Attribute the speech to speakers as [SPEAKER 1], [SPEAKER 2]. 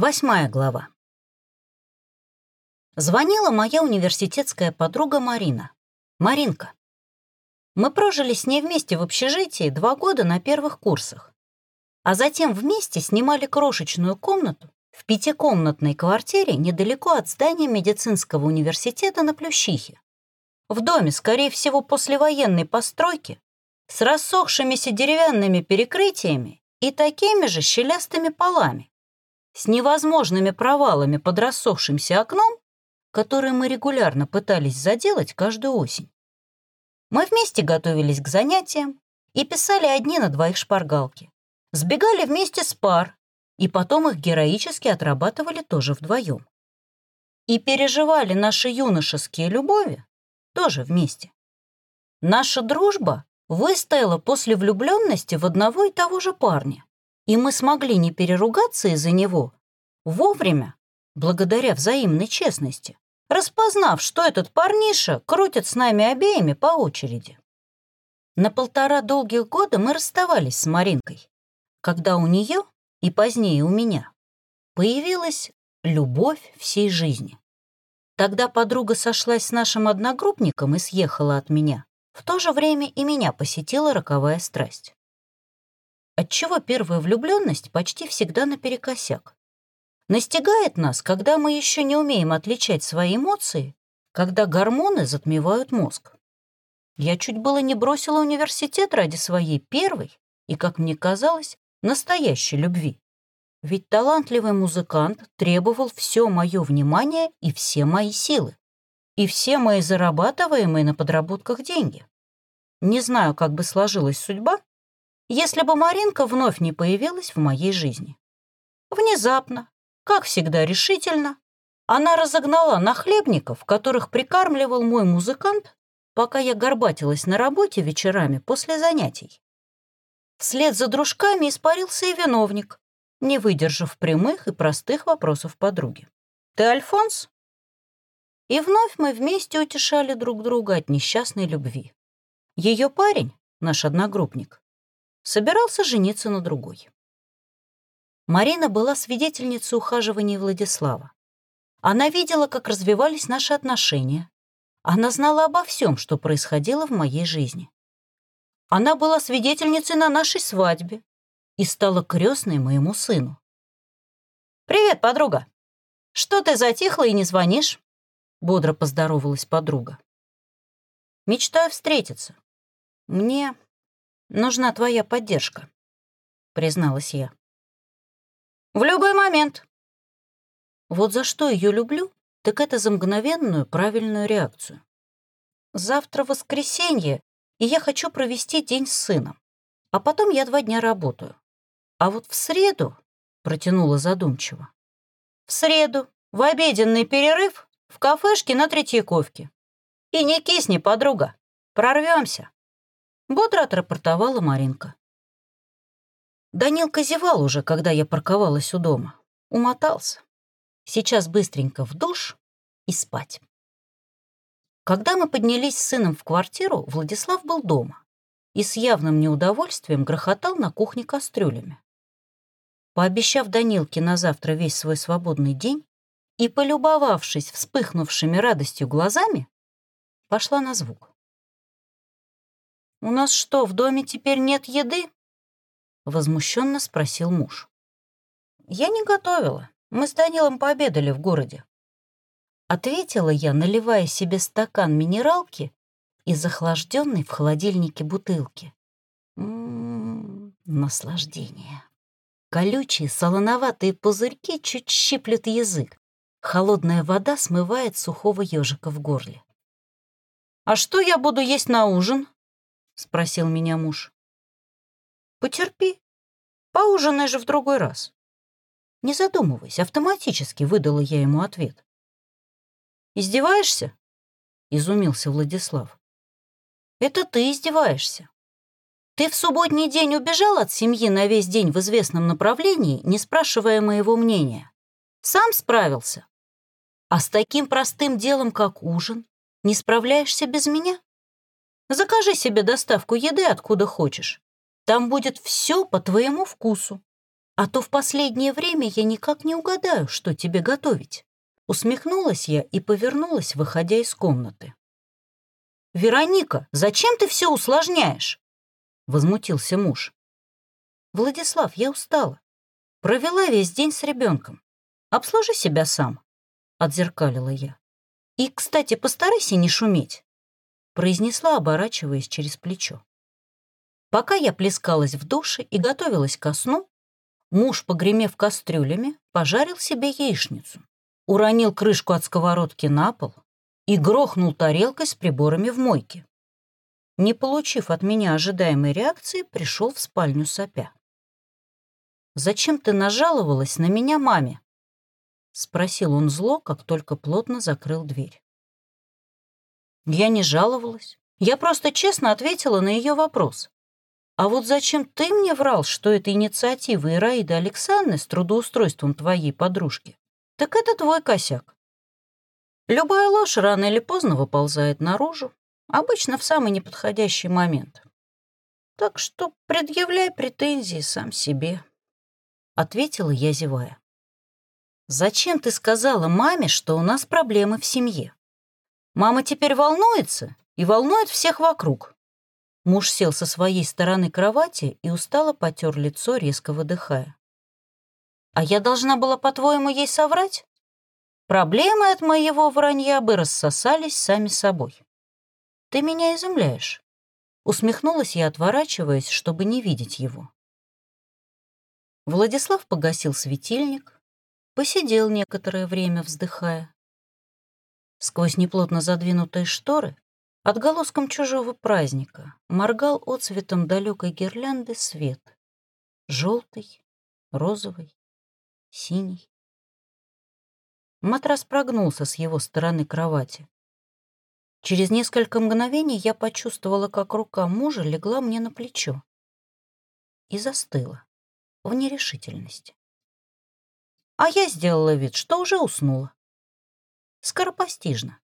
[SPEAKER 1] Восьмая глава. Звонила моя университетская подруга Марина. Маринка. Мы прожили с ней вместе в общежитии два года на первых курсах, а затем вместе снимали крошечную комнату в пятикомнатной квартире недалеко от здания медицинского университета на Плющихе. В доме, скорее всего, послевоенной постройки, с рассохшимися деревянными перекрытиями и такими же щелястыми полами, с невозможными провалами под рассохшимся окном, которые мы регулярно пытались заделать каждую осень. Мы вместе готовились к занятиям и писали одни на двоих шпаргалки. Сбегали вместе с пар, и потом их героически отрабатывали тоже вдвоем. И переживали наши юношеские любови тоже вместе. Наша дружба выстояла после влюбленности в одного и того же парня и мы смогли не переругаться из-за него вовремя, благодаря взаимной честности, распознав, что этот парниша крутит с нами обеими по очереди. На полтора долгих года мы расставались с Маринкой, когда у нее и позднее у меня появилась любовь всей жизни. Тогда подруга сошлась с нашим одногруппником и съехала от меня. В то же время и меня посетила роковая страсть отчего первая влюбленность почти всегда наперекосяк. Настигает нас, когда мы еще не умеем отличать свои эмоции, когда гормоны затмевают мозг. Я чуть было не бросила университет ради своей первой и, как мне казалось, настоящей любви. Ведь талантливый музыкант требовал все мое внимание и все мои силы, и все мои зарабатываемые на подработках деньги. Не знаю, как бы сложилась судьба, если бы Маринка вновь не появилась в моей жизни. Внезапно, как всегда решительно, она разогнала нахлебников, которых прикармливал мой музыкант, пока я горбатилась на работе вечерами после занятий. Вслед за дружками испарился и виновник, не выдержав прямых и простых вопросов подруги. «Ты Альфонс?» И вновь мы вместе утешали друг друга от несчастной любви. Ее парень, наш одногруппник, собирался жениться на другой. Марина была свидетельницей ухаживания Владислава. Она видела, как развивались наши отношения. Она знала обо всем, что происходило в моей жизни. Она была свидетельницей на нашей свадьбе и стала крестной моему сыну. «Привет, подруга! Что ты затихла и не звонишь?» Бодро поздоровалась подруга. «Мечтаю встретиться. Мне нужна твоя поддержка», — призналась я. «В любой момент». Вот за что ее люблю, так это за мгновенную правильную реакцию. Завтра воскресенье, и я хочу провести день с сыном, а потом я два дня работаю. А вот в среду, — протянула задумчиво, — в среду, в обеденный перерыв, в кафешке на Третьяковке. И не кисни, подруга, прорвемся. Бодро отрапортовала Маринка. Данилка зевал уже, когда я парковалась у дома. Умотался. Сейчас быстренько в душ и спать. Когда мы поднялись с сыном в квартиру, Владислав был дома и с явным неудовольствием грохотал на кухне кастрюлями. Пообещав Данилке на завтра весь свой свободный день и полюбовавшись вспыхнувшими радостью глазами, пошла на звук. «У нас что, в доме теперь нет еды?» — возмущенно спросил муж. «Я не готовила. Мы с Данилом пообедали в городе». Ответила я, наливая себе стакан минералки из охлажденной в холодильнике бутылки. Ммм, наслаждение. Колючие солоноватые пузырьки чуть щиплют язык. Холодная вода смывает сухого ежика в горле. «А что я буду есть на ужин?» — спросил меня муж. «Потерпи. Поужинай же в другой раз». Не задумываясь, автоматически выдала я ему ответ. «Издеваешься?» — изумился Владислав. «Это ты издеваешься. Ты в субботний день убежал от семьи на весь день в известном направлении, не спрашивая моего мнения. Сам справился. А с таким простым делом, как ужин, не справляешься без меня?» Закажи себе доставку еды откуда хочешь. Там будет все по твоему вкусу. а то в последнее время я никак не угадаю, что тебе готовить». Усмехнулась я и повернулась, выходя из комнаты. «Вероника, зачем ты все усложняешь?» — возмутился муж. «Владислав, я устала. Провела весь день с ребенком. Обслужи себя сам», — отзеркалила я. «И, кстати, постарайся не шуметь», — произнесла, оборачиваясь через плечо. Пока я плескалась в душе и готовилась ко сну, муж, погремев кастрюлями, пожарил себе яичницу уронил крышку от сковородки на пол и грохнул тарелкой с приборами в мойке. Не получив от меня ожидаемой реакции, пришел в спальню сопя. «Зачем ты нажаловалась на меня маме?» — спросил он зло, как только плотно закрыл дверь. Я не жаловалась. Я просто честно ответила на ее вопрос. А вот зачем ты мне врал, что это инициатива Ираиды Александры с трудоустройством твоей подружки? так это твой косяк. Любая ложь рано или поздно выползает наружу, обычно в самый неподходящий момент. Так что предъявляй претензии сам себе, — ответила я, зевая. «Зачем ты сказала маме, что у нас проблемы в семье? Мама теперь волнуется и волнует всех вокруг». Муж сел со своей стороны кровати и устало потер лицо, резко выдыхая. А я должна была, по-твоему, ей соврать? Проблемы от моего вранья бы рассосались сами собой. Ты меня изумляешь. Усмехнулась я, отворачиваясь, чтобы не видеть его. Владислав погасил светильник, посидел некоторое время, вздыхая. Сквозь неплотно задвинутые шторы отголоском чужого праздника моргал отцветом далекой гирлянды свет. Желтый, розовый, синий. Матрас прогнулся с его стороны кровати. Через несколько мгновений я почувствовала, как рука мужа легла мне на плечо и застыла в нерешительности. А я сделала вид, что уже уснула. Скоропостижно,